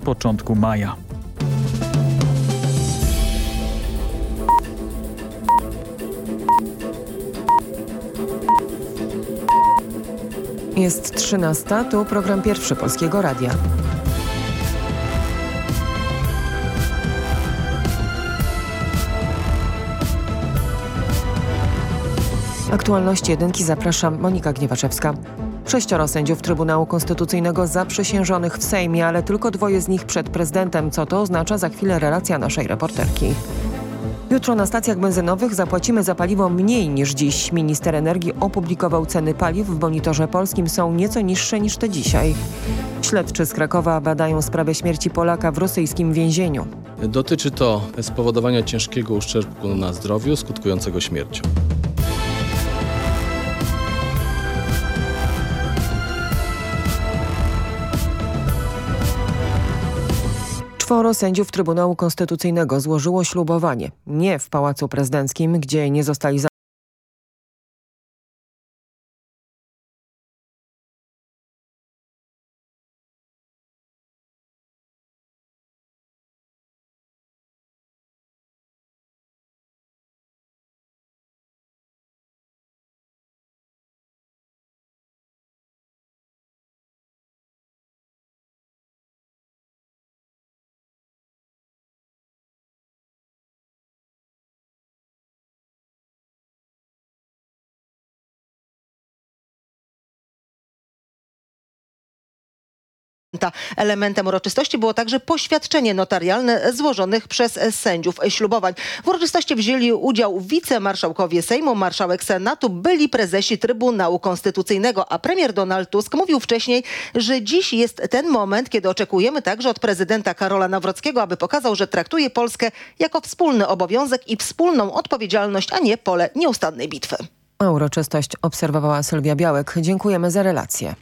początku maja. Jest 13, tu program pierwszy Polskiego Radia. Aktualności jedynki zapraszam Monika Gniewaczewska. Sześcioro sędziów Trybunału Konstytucyjnego zaprzysiężonych w Sejmie, ale tylko dwoje z nich przed prezydentem. Co to oznacza? Za chwilę relacja naszej reporterki. Jutro na stacjach benzynowych zapłacimy za paliwo mniej niż dziś. Minister energii opublikował ceny paliw w monitorze polskim są nieco niższe niż te dzisiaj. Śledczy z Krakowa badają sprawę śmierci Polaka w rosyjskim więzieniu. Dotyczy to spowodowania ciężkiego uszczerbku na zdrowiu skutkującego śmiercią. Czworo sędziów Trybunału Konstytucyjnego złożyło ślubowanie. Nie w Pałacu Prezydenckim, gdzie nie zostali Elementem uroczystości było także poświadczenie notarialne złożonych przez sędziów ślubowań. W uroczystości wzięli udział wicemarszałkowie Sejmu, marszałek Senatu, byli prezesi Trybunału Konstytucyjnego, a premier Donald Tusk mówił wcześniej, że dziś jest ten moment, kiedy oczekujemy także od prezydenta Karola Nawrockiego, aby pokazał, że traktuje Polskę jako wspólny obowiązek i wspólną odpowiedzialność, a nie pole nieustannej bitwy. Uroczystość obserwowała Sylwia Białek. Dziękujemy za relację.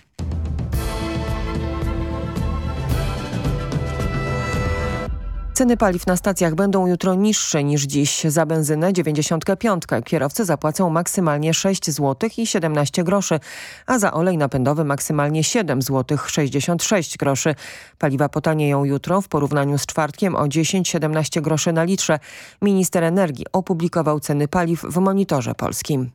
Ceny paliw na stacjach będą jutro niższe niż dziś. Za benzynę 95 kierowcy zapłacą maksymalnie 6 zł i 17 groszy, a za olej napędowy maksymalnie 7 zł 66 groszy. Paliwa potanieją jutro w porównaniu z czwartkiem o 10-17 groszy na litrze. Minister energii opublikował ceny paliw w monitorze polskim.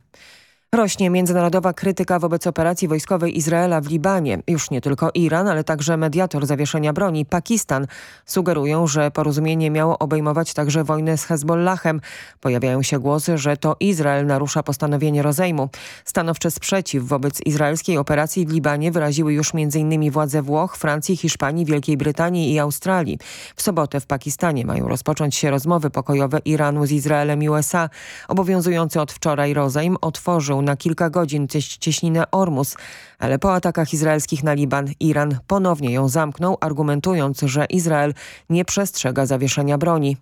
Rośnie międzynarodowa krytyka wobec operacji wojskowej Izraela w Libanie. Już nie tylko Iran, ale także mediator zawieszenia broni, Pakistan, sugerują, że porozumienie miało obejmować także wojnę z Hezbollahem. Pojawiają się głosy, że to Izrael narusza postanowienie rozejmu. Stanowczy sprzeciw wobec izraelskiej operacji w Libanie wyraziły już m.in. władze Włoch, Francji, Hiszpanii, Wielkiej Brytanii i Australii. W sobotę w Pakistanie mają rozpocząć się rozmowy pokojowe Iranu z Izraelem i USA. Obowiązujący od wczoraj rozejm otworzył na kilka godzin cieśninę Ormus, ale po atakach izraelskich na Liban Iran ponownie ją zamknął, argumentując, że Izrael nie przestrzega zawieszenia broni.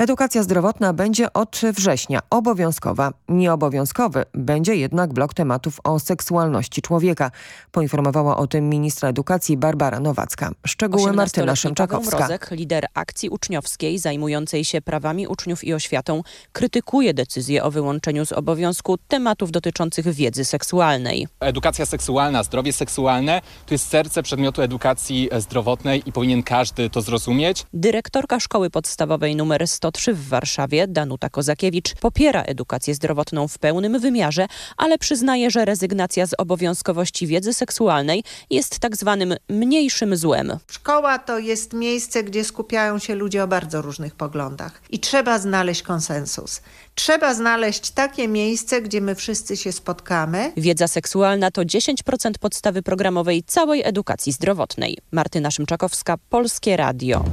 Edukacja zdrowotna będzie od września obowiązkowa. Nieobowiązkowy będzie jednak blok tematów o seksualności człowieka. Poinformowała o tym ministra edukacji Barbara Nowacka. Szczegóły Martyna Szymczakowska. Mrozek, lider akcji uczniowskiej zajmującej się prawami uczniów i oświatą, krytykuje decyzję o wyłączeniu z obowiązku tematów dotyczących wiedzy seksualnej. Edukacja seksualna, zdrowie seksualne to jest serce przedmiotu edukacji zdrowotnej i powinien każdy to zrozumieć. Dyrektorka szkoły podstawowej numer 100 103 w Warszawie, Danuta Kozakiewicz, popiera edukację zdrowotną w pełnym wymiarze, ale przyznaje, że rezygnacja z obowiązkowości wiedzy seksualnej jest tak zwanym mniejszym złem. Szkoła to jest miejsce, gdzie skupiają się ludzie o bardzo różnych poglądach i trzeba znaleźć konsensus. Trzeba znaleźć takie miejsce, gdzie my wszyscy się spotkamy. Wiedza seksualna to 10% podstawy programowej całej edukacji zdrowotnej. Martyna Szymczakowska, Polskie Radio.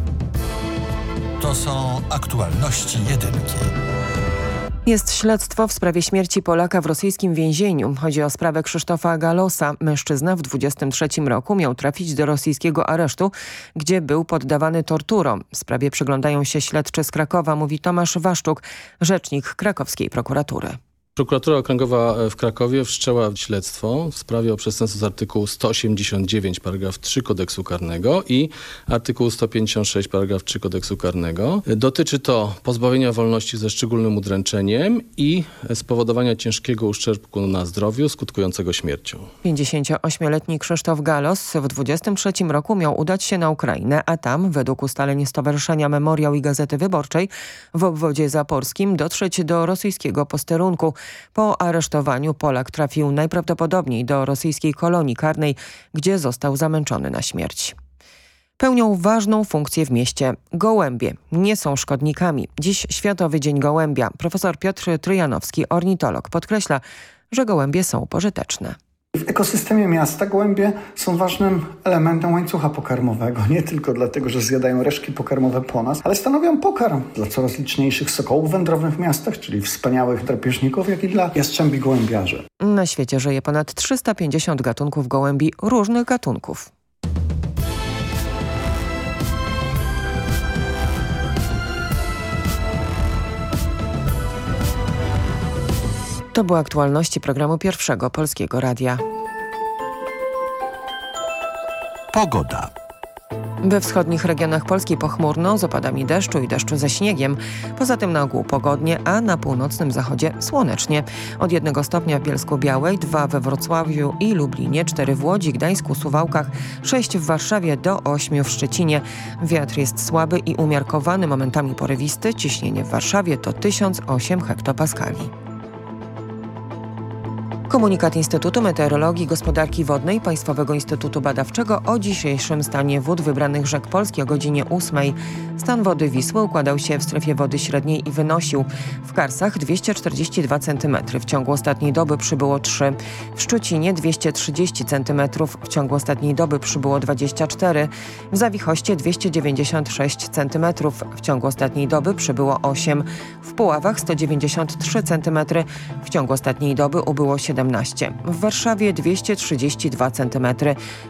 To są aktualności jedynki. Jest śledztwo w sprawie śmierci Polaka w rosyjskim więzieniu. Chodzi o sprawę Krzysztofa Galosa. Mężczyzna w 23 roku miał trafić do rosyjskiego aresztu, gdzie był poddawany torturom. W sprawie przyglądają się śledczy z Krakowa, mówi Tomasz Waszczuk, rzecznik krakowskiej prokuratury. Prokuratura Okręgowa w Krakowie wszczęła śledztwo w sprawie o przestępstwo z artykułu 189 paragraf 3 kodeksu karnego i artykułu 156 paragraf 3 kodeksu karnego. Dotyczy to pozbawienia wolności ze szczególnym udręczeniem i spowodowania ciężkiego uszczerbku na zdrowiu skutkującego śmiercią. 58-letni Krzysztof Galos w 23 roku miał udać się na Ukrainę, a tam, według ustaleń Stowarzyszenia Memoriał i Gazety Wyborczej, w obwodzie zaporskim dotrzeć do rosyjskiego posterunku. Po aresztowaniu Polak trafił najprawdopodobniej do rosyjskiej kolonii karnej, gdzie został zamęczony na śmierć. Pełnią ważną funkcję w mieście. Gołębie nie są szkodnikami. Dziś Światowy Dzień Gołębia. Profesor Piotr Tryjanowski, ornitolog, podkreśla, że gołębie są pożyteczne. W ekosystemie miasta gołębie są ważnym elementem łańcucha pokarmowego. Nie tylko dlatego, że zjadają resztki pokarmowe po nas, ale stanowią pokarm dla coraz liczniejszych sokołów wędrownych w miastach, czyli wspaniałych drapieżników, jak i dla jastrzębi gołębiarzy. Na świecie żyje ponad 350 gatunków gołębi różnych gatunków. To były aktualności programu Pierwszego Polskiego Radia. Pogoda. We wschodnich regionach Polski pochmurno z opadami deszczu i deszczu ze śniegiem. Poza tym na ogół pogodnie, a na północnym zachodzie słonecznie. Od 1 stopnia w Bielsku Białej, 2 we Wrocławiu i Lublinie, 4 w Łodzi, Gdańsku, Suwałkach, 6 w Warszawie do 8 w Szczecinie. Wiatr jest słaby i umiarkowany, momentami porywisty. Ciśnienie w Warszawie to 1008 hektopaskali. Komunikat Instytutu Meteorologii i Gospodarki Wodnej Państwowego Instytutu Badawczego o dzisiejszym stanie wód wybranych rzek Polski o godzinie 8. Stan wody Wisły układał się w strefie wody średniej i wynosił. W Karsach 242 cm, w ciągu ostatniej doby przybyło 3, w Szczucinie 230 cm, w ciągu ostatniej doby przybyło 24, w Zawichoście 296 cm, w ciągu ostatniej doby przybyło 8, w Puławach 193 cm, w ciągu ostatniej doby ubyło 17 w Warszawie 232 cm,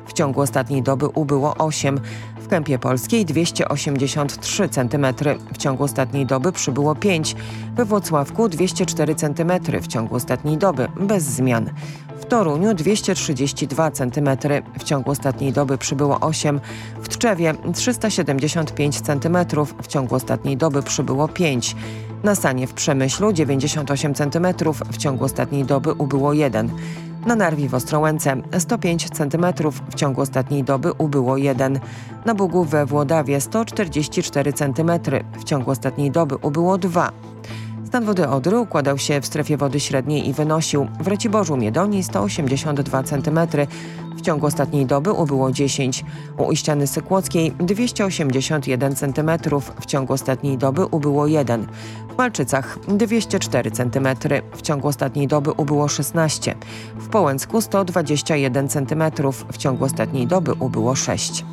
w ciągu ostatniej doby ubyło 8, w Kępie Polskiej 283 cm, w ciągu ostatniej doby przybyło 5, we Włocławku 204 cm, w ciągu ostatniej doby bez zmian. W Toruniu 232 cm, w ciągu ostatniej doby przybyło 8, w Tczewie 375 cm, w ciągu ostatniej doby przybyło 5. Na Sanie w Przemyślu 98 cm, w ciągu ostatniej doby ubyło 1. Na Narwi w Ostrołęce 105 cm, w ciągu ostatniej doby ubyło 1. Na Bugu we Włodawie 144 cm, w ciągu ostatniej doby ubyło 2. Stan wody Odry układał się w strefie wody średniej i wynosił. W Raciborzu Miedonii 182 cm, w ciągu ostatniej doby ubyło 10, u Iściany Sykłockiej 281 cm, w ciągu ostatniej doby ubyło 1, w Malczycach 204 cm, w ciągu ostatniej doby ubyło 16, w Połęcku 121 cm, w ciągu ostatniej doby ubyło 6.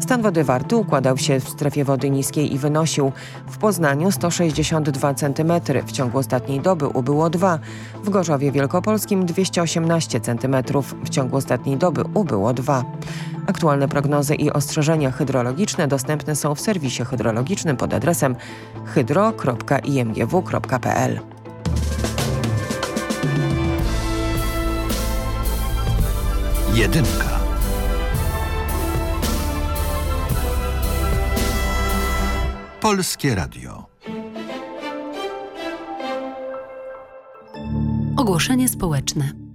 Stan wody Warty układał się w strefie wody niskiej i wynosił w Poznaniu 162 cm, w ciągu ostatniej doby ubyło 2, w Gorzowie Wielkopolskim 218 cm, w ciągu ostatniej doby ubyło 2. Aktualne prognozy i ostrzeżenia hydrologiczne dostępne są w serwisie hydrologicznym pod adresem hydro.imgw.pl. Jedynka. Polskie Radio. Ogłoszenie społeczne.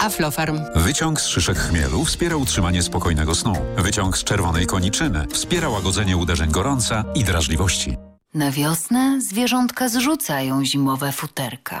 Aflofarm. Wyciąg z szyszek chmielu wspiera utrzymanie spokojnego snu. Wyciąg z czerwonej koniczyny wspiera łagodzenie uderzeń gorąca i drażliwości. Na wiosnę zwierzątka zrzucają zimowe futerka.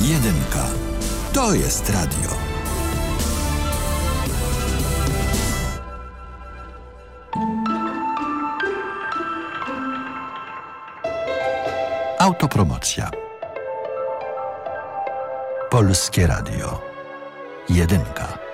Jedynka. To jest radio. Autopromocja. Polskie Radio. Jedynka.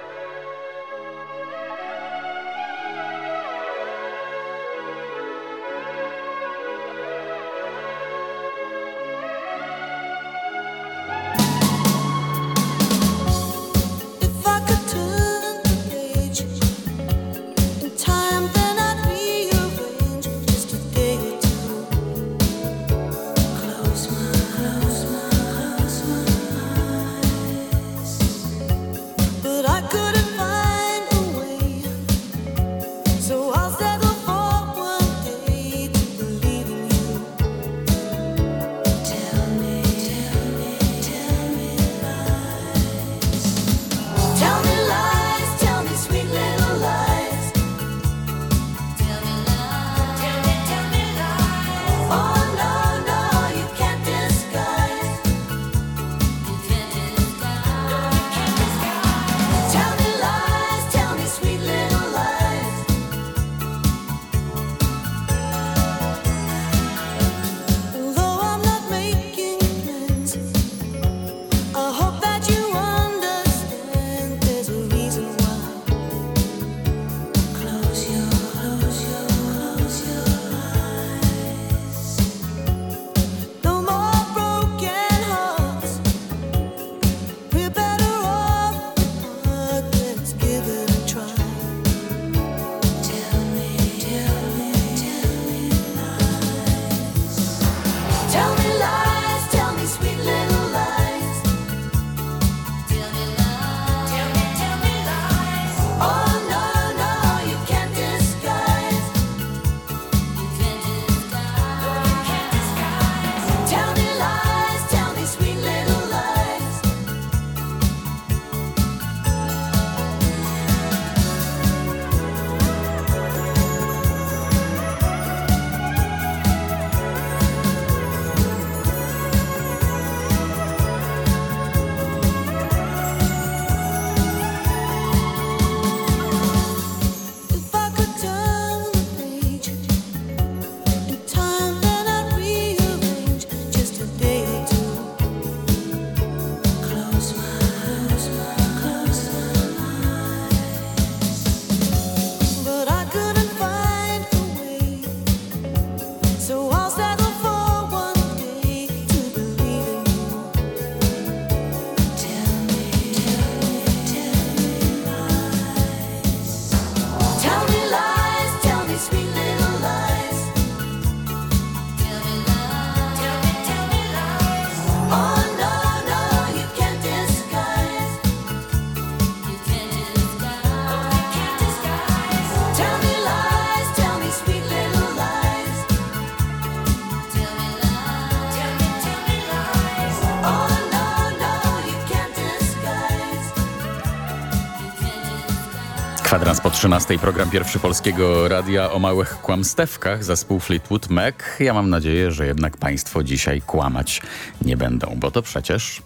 13. Program pierwszy Polskiego Radia o małych kłamstewkach. Zespół Fleetwood Mac. Ja mam nadzieję, że jednak Państwo dzisiaj kłamać nie będą, bo to przecież...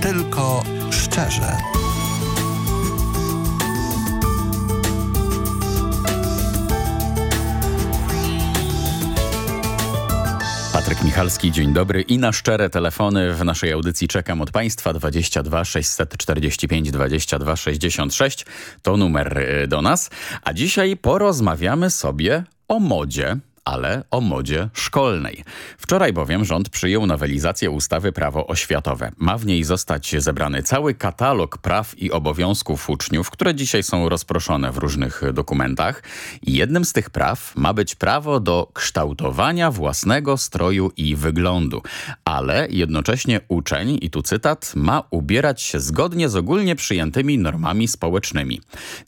Tylko szczerze. Patryk Michalski, dzień dobry. I na szczere telefony w naszej audycji czekam od Państwa 22 645 22 66 to numer y, do nas, a dzisiaj porozmawiamy sobie o modzie ale o modzie szkolnej. Wczoraj bowiem rząd przyjął nowelizację ustawy Prawo oświatowe. Ma w niej zostać zebrany cały katalog praw i obowiązków uczniów, które dzisiaj są rozproszone w różnych dokumentach. Jednym z tych praw ma być prawo do kształtowania własnego stroju i wyglądu. Ale jednocześnie uczeń, i tu cytat, ma ubierać się zgodnie z ogólnie przyjętymi normami społecznymi.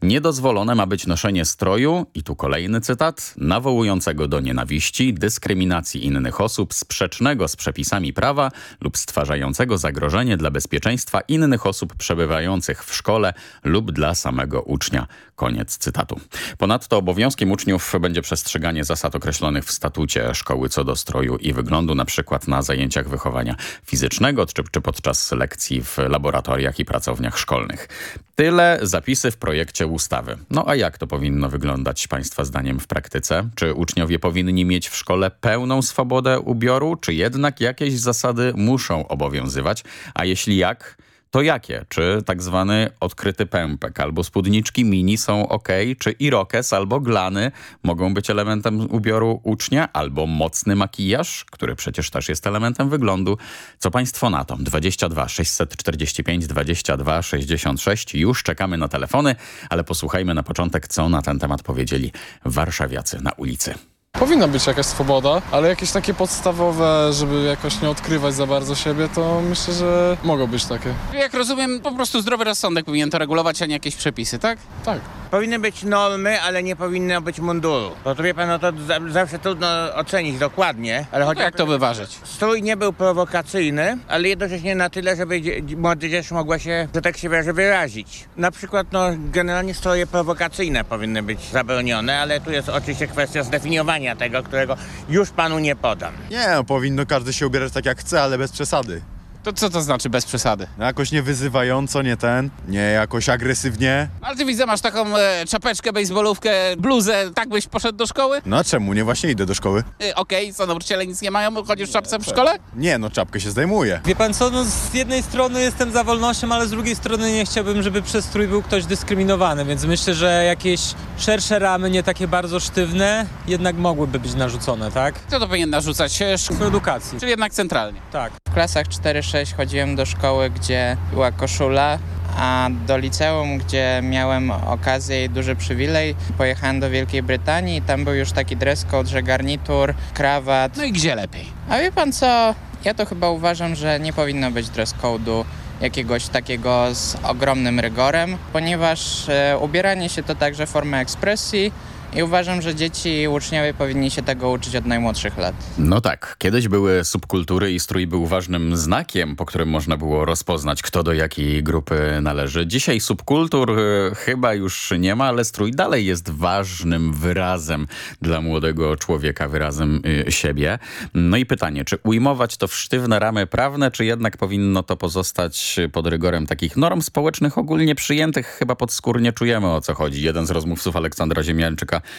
Niedozwolone ma być noszenie stroju, i tu kolejny cytat, nawołującego do nienawiści, dyskryminacji innych osób, sprzecznego z przepisami prawa lub stwarzającego zagrożenie dla bezpieczeństwa innych osób przebywających w szkole lub dla samego ucznia. Koniec cytatu. Ponadto obowiązkiem uczniów będzie przestrzeganie zasad określonych w statucie szkoły co do stroju i wyglądu, na przykład na zajęciach wychowania fizycznego czy, czy podczas lekcji w laboratoriach i pracowniach szkolnych. Tyle zapisy w projekcie ustawy. No a jak to powinno wyglądać Państwa zdaniem w praktyce? Czy uczniowie powinni mieć w szkole pełną swobodę ubioru, czy jednak jakieś zasady muszą obowiązywać? A jeśli jak, to jakie? Czy tak zwany odkryty pępek albo spódniczki mini są ok? Czy irokes albo glany mogą być elementem ubioru ucznia? Albo mocny makijaż, który przecież też jest elementem wyglądu? Co Państwo na to? 22 645 22 66. Już czekamy na telefony, ale posłuchajmy na początek, co na ten temat powiedzieli warszawiacy na ulicy. Powinna być jakaś swoboda, ale jakieś takie podstawowe, żeby jakoś nie odkrywać za bardzo siebie, to myślę, że mogą być takie. Jak rozumiem, po prostu zdrowy rozsądek powinien to regulować, a nie jakieś przepisy, tak? Tak. Powinny być normy, ale nie powinno być munduru. Bo to wie pan, no to za, zawsze trudno ocenić dokładnie. Ale no jak to wyważyć? Strój nie był prowokacyjny, ale jednocześnie na tyle, żeby młodzież mogła się, że tak się wyrażę, wyrazić. Na przykład, no, generalnie stroje prowokacyjne powinny być zabronione, ale tu jest oczywiście kwestia zdefiniowania tego, którego już panu nie podam. Nie, no, powinno każdy się ubierać tak jak chce, ale bez przesady. To co to znaczy bez przesady? No jakoś nie wyzywająco, nie ten, nie jakoś agresywnie. Ale ty widzę, masz taką e, czapeczkę, bejsbolówkę, bluzę, tak byś poszedł do szkoły? No a czemu? Nie właśnie idę do szkoły. E, Okej, okay, co nauczyciele nic nie mają, chodzisz w czapce w szkole? Nie, no czapkę się zdejmuje. Wie pan co, no z jednej strony jestem za wolnością, ale z drugiej strony nie chciałbym, żeby przez strój był ktoś dyskryminowany, więc myślę, że jakieś szersze ramy, nie takie bardzo sztywne, jednak mogłyby być narzucone, tak? Kto to powinien narzucać? Szkoła edukacji. Czyli jednak centralnie. Tak. W klasach 4-6 chodziłem do szkoły, gdzie była koszula, a do liceum, gdzie miałem okazję i duży przywilej, pojechałem do Wielkiej Brytanii i tam był już taki dress code, że garnitur, krawat. No i gdzie lepiej? A wie pan co, ja to chyba uważam, że nie powinno być dress code'u jakiegoś takiego z ogromnym rygorem, ponieważ e, ubieranie się to także forma ekspresji, i uważam, że dzieci i uczniowie powinni się tego uczyć od najmłodszych lat. No tak, kiedyś były subkultury i strój był ważnym znakiem, po którym można było rozpoznać, kto do jakiej grupy należy. Dzisiaj subkultur y, chyba już nie ma, ale strój dalej jest ważnym wyrazem dla młodego człowieka, wyrazem y, siebie. No i pytanie, czy ujmować to w sztywne ramy prawne, czy jednak powinno to pozostać pod rygorem takich norm społecznych ogólnie przyjętych? Chyba podskórnie czujemy o co chodzi. Jeden z rozmówców Aleksandra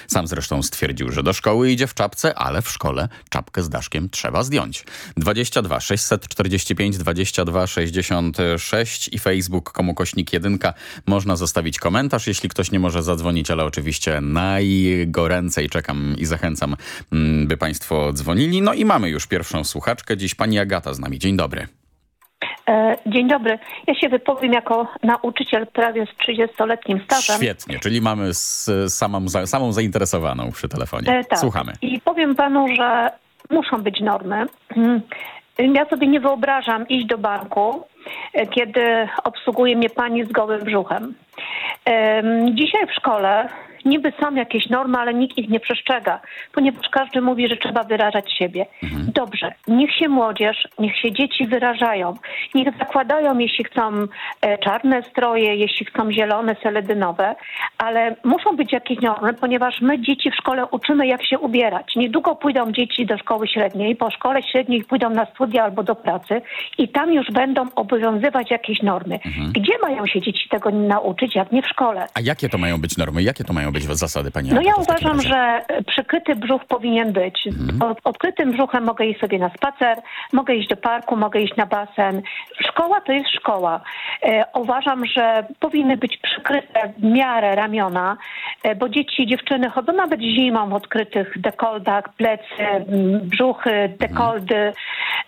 Sam zresztą stwierdził, że do szkoły idzie w czapce, ale w szkole czapkę z daszkiem trzeba zdjąć. 22 645 22 66 i Facebook komu kośnik 1 można zostawić komentarz, jeśli ktoś nie może zadzwonić, ale oczywiście najgoręcej czekam i zachęcam, mm, by państwo dzwonili. No i mamy już pierwszą słuchaczkę. Dziś pani Agata z nami. Dzień dobry. E, dzień dobry. Ja się wypowiem jako nauczyciel prawie z 30-letnim stażem. Świetnie, czyli mamy samą, samą zainteresowaną przy telefonie. E, tak. Słuchamy. I powiem panu, że muszą być normy. Mm. Ja sobie nie wyobrażam iść do banku, e, kiedy obsługuje mnie pani z gołym brzuchem. Dzisiaj w szkole niby są jakieś normy, ale nikt ich nie przestrzega, ponieważ każdy mówi, że trzeba wyrażać siebie. Dobrze, niech się młodzież, niech się dzieci wyrażają. Niech zakładają, jeśli chcą e, czarne stroje, jeśli chcą zielone, seledynowe, ale muszą być jakieś normy, ponieważ my dzieci w szkole uczymy, jak się ubierać. Niedługo pójdą dzieci do szkoły średniej, po szkole średniej pójdą na studia albo do pracy i tam już będą obowiązywać jakieś normy. Gdzie mają się dzieci tego nauczyć, jak nie w szkole? A jakie to mają być normy? Jakie to mają być zasady, pani No ja uważam, że e, przykryty brzuch powinien być. Z od- odkrytym brzuchem mogę iść sobie na spacer, mogę iść do parku, mogę iść na basen. Szkoła to jest szkoła. E, uważam, że powinny być przykryte w miarę ramiona, e, bo dzieci i dziewczyny chodzą nawet zimą w odkrytych dekoldach, plecy, brzuchy, dekoldy.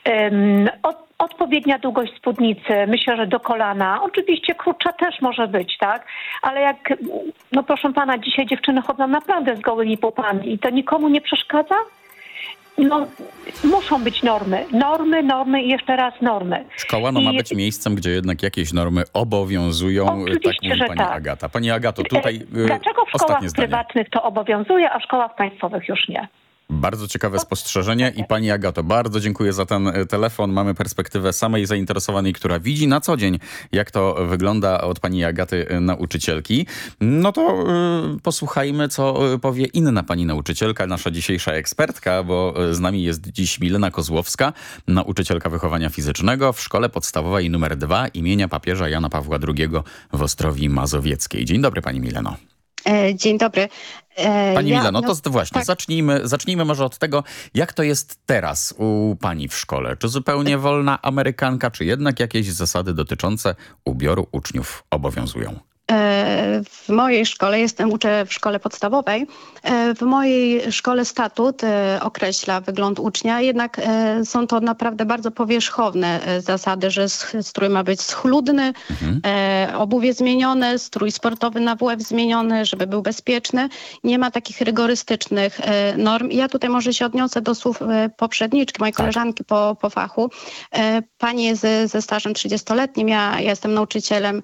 Em, od, odpowiednia długość spódnicy, myślę, że do kolana. Oczywiście krótsza też może być, tak? Ale jak, no proszę pana, dzisiaj dziewczyny chodzą naprawdę z gołymi pupami i to nikomu nie przeszkadza? No, muszą być normy. Normy, normy i jeszcze raz normy. Szkoła no, ma I- być miejscem, gdzie jednak jakieś normy obowiązują, tak Oczywiście, mówi że pani tak. Agata. Pani Agato, tutaj y, Dlaczego w szkołach ostatnie zdanie. prywatnych to obowiązuje, a w szkołach państwowych już nie? Bardzo ciekawe spostrzeżenie i pani Agato, bardzo dziękuję za ten y, telefon. Mamy perspektywę samej zainteresowanej, która widzi na co dzień, jak to wygląda od pani Agaty y, nauczycielki. No to y, posłuchajmy, co powie inna pani nauczycielka, nasza dzisiejsza ekspertka, bo z nami jest dziś Milena Kozłowska, nauczycielka wychowania fizycznego w Szkole Podstawowej nr 2 imienia papieża Jana Pawła II w Ostrowi Mazowieckiej. Dzień dobry pani Mileno. E, Dzień dobry. E, Pani ja- Mileno, to no, właśnie, tak. zacznijmy, zacznijmy może od tego, jak to jest teraz u pani w szkole. Czy zupełnie wolna amerykanka, czy jednak jakieś zasady dotyczące ubioru uczniów obowiązują? E, W mojej szkole, jestem uczę w szkole podstawowej, e, w mojej szkole statut e, określa wygląd ucznia, jednak są to naprawdę bardzo powierzchowne zasady, że strój ma być schludny, e, obuwie zmienione, strój sportowy na WF zmieniony, żeby był bezpieczny. Nie ma takich rygorystycznych norm. Ja tutaj może się odniosę do słów poprzedniczki, mojej koleżanki po, po fachu. Pani jest ze, ze stażem 30-letnim, ja, ja jestem nauczycielem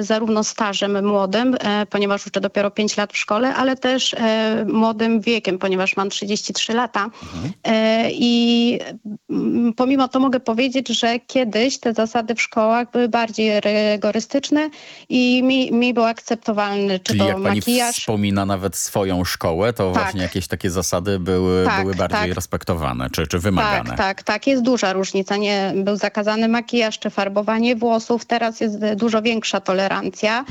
zarówno stażem młodym, e, ponieważ uczę dopiero 5 lat w szkole, ale też e, młodym wiekiem, ponieważ mam 33 lata. E, I mm, pomimo to mogę powiedzieć, że kiedyś te zasady w szkołach były bardziej rygorystyczne i mi, mi był akceptowalny, czy Czyli to jak pani makijaż. wspomina nawet swoją szkołę, to Tak. właśnie jakieś takie zasady były, Tak, były bardziej tak. respektowane, czy, czy wymagane? Tak, tak, tak. Jest duża różnica. Nie był zakazany makijaż czy farbowanie włosów. Teraz jest dużo większa tolerancja. E,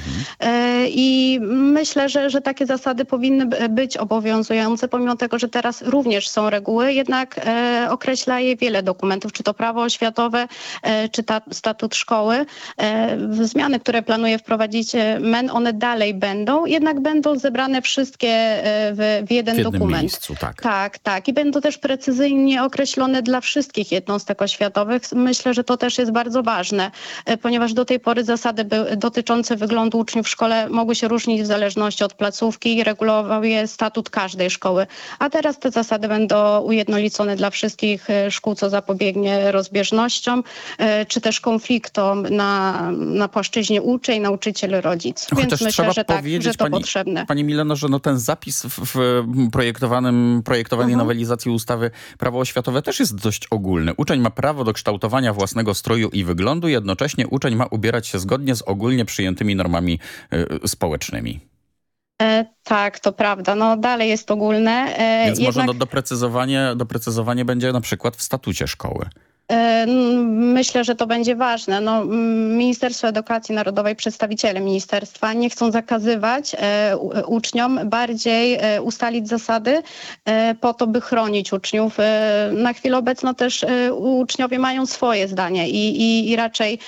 I myślę, że, że takie zasady powinny być obowiązujące, pomimo tego, że teraz również są reguły, jednak e, określa je wiele dokumentów, czy to prawo oświatowe, e, czy ta, statut szkoły. E, zmiany, które planuje wprowadzić e, MEN, one dalej będą, jednak będą zebrane wszystkie e, w, w jeden W dokument. miejscu, tak. Tak, tak. I będą też precyzyjnie określone dla wszystkich jednostek oświatowych. Myślę, że to też jest bardzo ważne, e, ponieważ do tej pory zasady dotyczące wyglądu uczniów w szkole mogły się różnić w zależności od placówki i regulował je statut każdej szkoły. A teraz te zasady będą ujednolicone dla wszystkich e, szkół, co zapobiegnie rozbieżnościom, e, czy też konfliktom na, na płaszczyźnie uczeń, nauczyciel, rodzic. Więc Chociaż myślę, trzeba że tak, że to pani, potrzebne. Pani Mileno, że no ten zapis w, w projektowanym, projektowanej Mhm. nowelizacji ustawy Prawo oświatowe też jest dość ogólny. Uczeń ma prawo do kształtowania własnego stroju i wyglądu, jednocześnie uczeń ma ubierać się zgodnie z ogólnie przyjętymi normami y, społecznymi. E, tak, to prawda. No dalej jest ogólne. E, Więc może jednak, no, doprecyzowanie, doprecyzowanie będzie na przykład w statucie szkoły. E, myślę, że to będzie ważne. No, Ministerstwo Edukacji Narodowej, przedstawiciele ministerstwa nie chcą zakazywać e, uczniom, bardziej e, ustalić zasady po to, by chronić uczniów. Na chwilę obecną też uczniowie mają swoje zdanie i, i, i raczej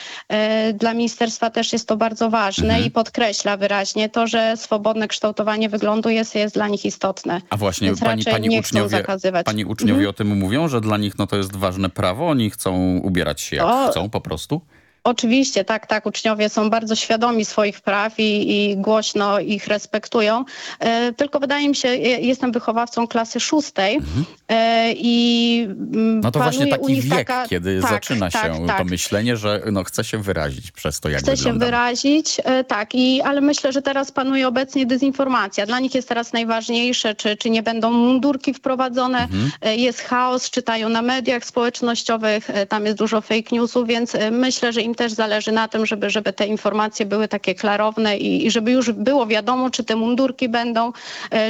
dla ministerstwa też jest to bardzo ważne Mhm. i podkreśla wyraźnie to, że swobodne kształtowanie wyglądu jest, jest dla nich istotne. A właśnie Więc pani, uczniowie, zakazywać. pani uczniowie Mhm. o tym mówią, że dla nich no, to jest ważne prawo, oni chcą ubierać się jak O. chcą po prostu? Oczywiście, tak, tak. Uczniowie są bardzo świadomi swoich praw i, i głośno ich respektują. E, tylko wydaje mi się, jestem wychowawcą klasy szóstej mhm. e, i mm, No to właśnie taki wiek, taka... kiedy tak, zaczyna tak, się tak, to myślenie, że no, chce się wyrazić przez to, jak Chce się wyrazić, e, tak, i, ale myślę, że teraz panuje obecnie dezinformacja. Dla nich jest teraz najważniejsze, czy, czy nie będą mundurki wprowadzone. Mhm. E, jest chaos, czytają na mediach społecznościowych, e, tam jest dużo fake newsów, więc myślę, że im też zależy na tym, żeby, żeby te informacje były takie klarowne i, i żeby już było wiadomo, czy te mundurki będą,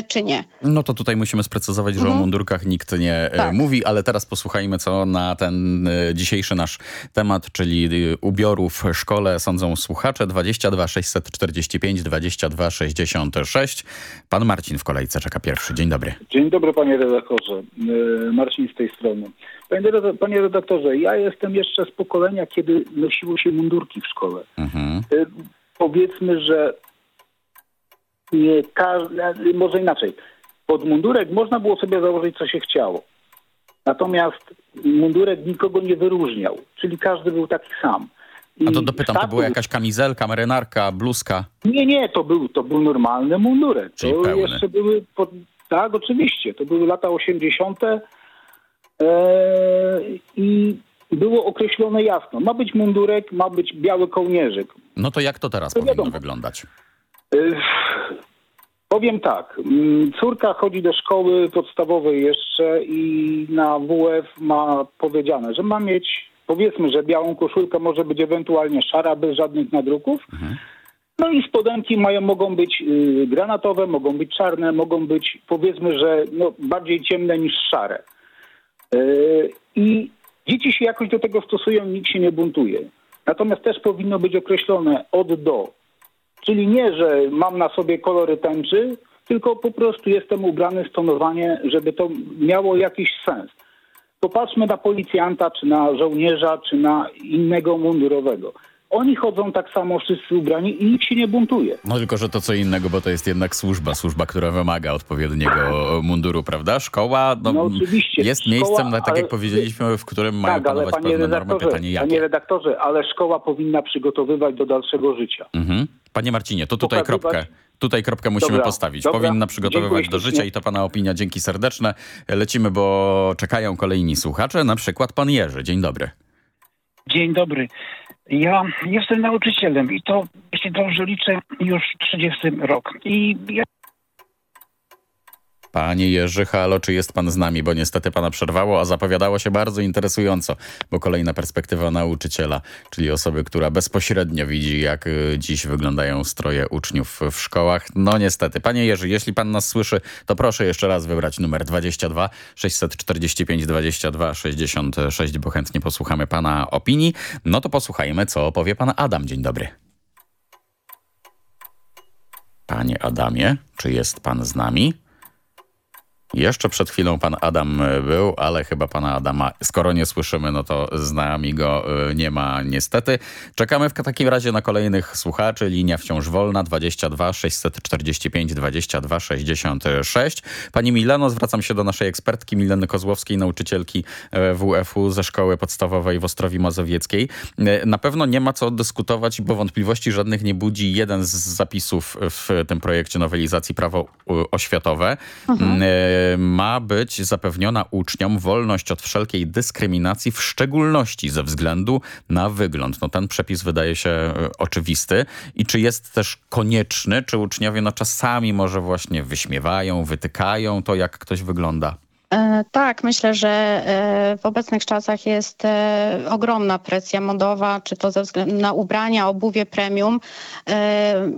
czy nie. No to tutaj musimy sprecyzować, że mhm. o mundurkach nikt nie tak. mówi, ale teraz posłuchajmy, co na ten dzisiejszy nasz temat, czyli ubiorów w szkole sądzą słuchacze. 22 645 22 66. Pan Marcin w kolejce czeka pierwszy. Dzień dobry. Dzień dobry panie redaktorze. Marcin z tej strony. Panie, redaktorze, ja jestem jeszcze z pokolenia, kiedy nosiło się mundurki w szkole. Mhm. Powiedzmy, że nie może inaczej. Pod mundurek można było sobie założyć, co się chciało. Natomiast mundurek nikogo nie wyróżniał, czyli każdy był taki sam. I A to dopytam, to była jakaś kamizelka, marynarka, bluzka? Nie, nie, to był, to był normalny mundurek. Czyli to pełny. jeszcze były, pod... tak, oczywiście, to były lata 80. E, i było określone jasno. Ma być mundurek, ma być biały kołnierzyk. No to jak to teraz to powinno wiadomo. wyglądać? E, Powiem tak, mm, córka chodzi do szkoły podstawowej jeszcze i na WF ma powiedziane, że ma mieć, powiedzmy, że białą koszulkę może być ewentualnie szara, bez żadnych nadruków. Mhm. No i spodenki mają, mogą być y, granatowe, mogą być czarne, mogą być powiedzmy, że no, bardziej ciemne niż szare. Y, I dzieci się jakoś do tego stosują, nikt się nie buntuje. Natomiast też powinno być określone od do. Czyli nie, że mam na sobie kolory tęczy, tylko po prostu jestem ubrany stonowanie, żeby to miało jakiś sens. Popatrzmy na policjanta, czy na żołnierza, czy na innego mundurowego. Oni chodzą tak samo wszyscy ubrani i nikt się nie buntuje. No tylko, że to co innego, bo to jest jednak służba, służba, która wymaga odpowiedniego munduru, prawda? Szkoła no, no oczywiście. jest szkoła, miejscem, tak ale... jak powiedzieliśmy, w którym tak, mają panować pewne normy. Pytanie jakie? Panie redaktorze, ale szkoła powinna przygotowywać do dalszego życia. Mhm. Panie Marcinie, to tutaj kropkę. Tutaj kropkę musimy dobra, postawić. Dobra. Powinna przygotowywać Dziękuję do życia i to pana opinia. Dzięki serdeczne. Lecimy, bo czekają kolejni słuchacze, na przykład pan Jerzy. Dzień dobry. Dzień dobry. Ja jestem nauczycielem i to, jeśli dobrze liczę, już 30 rok. I ja Panie Jerzy, halo, czy jest pan z nami? Bo niestety pana przerwało, a zapowiadało się bardzo interesująco, bo kolejna perspektywa nauczyciela, czyli osoby, która bezpośrednio widzi, jak y, dziś wyglądają stroje uczniów w szkołach. No niestety. Panie Jerzy, jeśli pan nas słyszy, to proszę jeszcze raz wybrać numer 22 645 22 66, bo chętnie posłuchamy pana opinii. No to posłuchajmy, co powie pan Adam. Dzień dobry. Panie Adamie, czy jest pan z nami? Jeszcze przed chwilą pan Adam e, był, ale chyba pana Adama, skoro nie słyszymy, no to z nami go e, nie ma niestety. Czekamy w takim razie na kolejnych słuchaczy. Linia wciąż wolna 22 645 22 66. Pani Mileno, zwracam się do naszej ekspertki Mileny Kozłowskiej, nauczycielki e, WF-u ze Szkoły Podstawowej w Ostrowi Mazowieckiej. Na pewno nie ma co dyskutować, bo wątpliwości żadnych nie budzi jeden z zapisów w tym projekcie nowelizacji prawo oświatowe. Mhm ma być zapewniona uczniom wolność od wszelkiej dyskryminacji, w szczególności ze względu na wygląd. No ten przepis wydaje się e, oczywisty. I czy jest też konieczny, czy uczniowie no czasami może właśnie wyśmiewają, wytykają to, jak ktoś wygląda? E, tak, myślę, że e, w obecnych czasach jest e, ogromna presja modowa, czy to ze względu na ubrania, obuwie premium,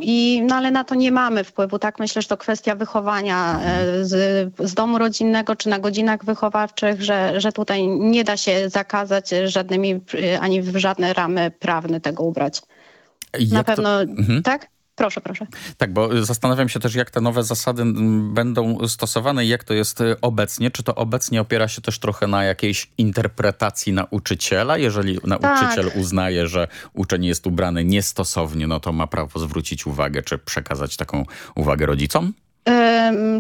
i, no ale na to nie mamy wpływu. Tak, myślę, że to kwestia wychowania z, z domu rodzinnego, czy na godzinach wychowawczych, że, że tutaj nie da się zakazać żadnymi, ani w żadne ramy prawne tego ubrać. Jak na pewno, to... mhm. tak? Proszę, proszę. Tak, bo zastanawiam się też, jak te nowe zasady będą stosowane i jak to jest y, obecnie. Czy to obecnie opiera się też trochę na jakiejś interpretacji nauczyciela? Jeżeli nauczyciel tak. uznaje, że uczeń jest ubrany niestosownie, no to ma prawo zwrócić uwagę, czy przekazać taką uwagę rodzicom?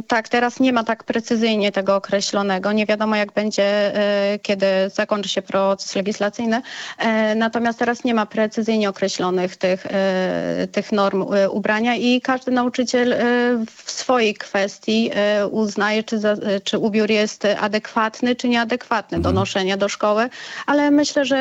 Tak, teraz nie ma tak precyzyjnie tego określonego. Nie wiadomo, jak będzie, e, kiedy zakończy się proces legislacyjny. E, natomiast teraz nie ma precyzyjnie określonych tych, e, tych norm ubrania i każdy nauczyciel w swojej kwestii uznaje, czy, za, czy ubiór jest adekwatny, czy nieadekwatny do mhm. noszenia do szkoły. Ale myślę, że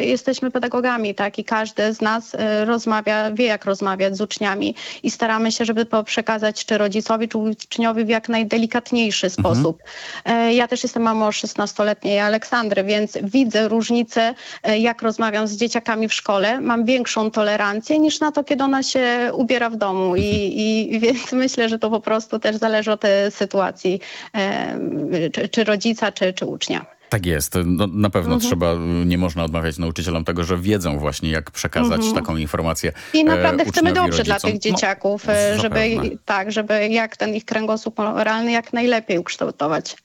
jesteśmy pedagogami, tak? I każdy z nas rozmawia, wie, jak rozmawiać z uczniami i staramy się, żeby to przekazać czy rodzicowi, czy uczniowi w jak najdelikatniejszy mhm. sposób. E, ja też jestem mamą 16-letniej Aleksandry, więc widzę różnicę, e, jak rozmawiam z dzieciakami w szkole. Mam większą tolerancję niż na to, kiedy ona się ubiera w domu i, i więc myślę, że to po prostu też zależy od sytuacji, e, czy, czy rodzica, czy, czy ucznia. Tak jest. No, na pewno mhm. trzeba, nie można odmawiać nauczycielom tego, że wiedzą właśnie, jak przekazać mhm. taką informację. I naprawdę chcemy dobrze dla tych dzieciaków, no, żeby tak, żeby jak ten ich kręgosłup moralny jak najlepiej ukształtować.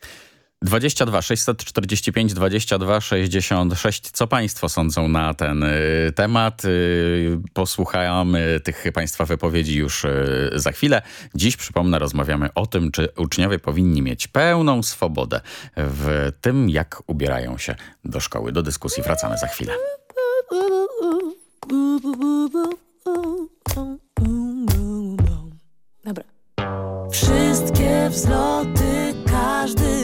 22 645 22 66. Co Państwo sądzą na ten y, temat? Y, posłuchamy tych Państwa wypowiedzi już y, za chwilę. Dziś, przypomnę, rozmawiamy o tym, czy uczniowie powinni mieć pełną swobodę w tym, jak ubierają się do szkoły. Do dyskusji wracamy za chwilę. Dobra. Wszystkie wzloty, każdy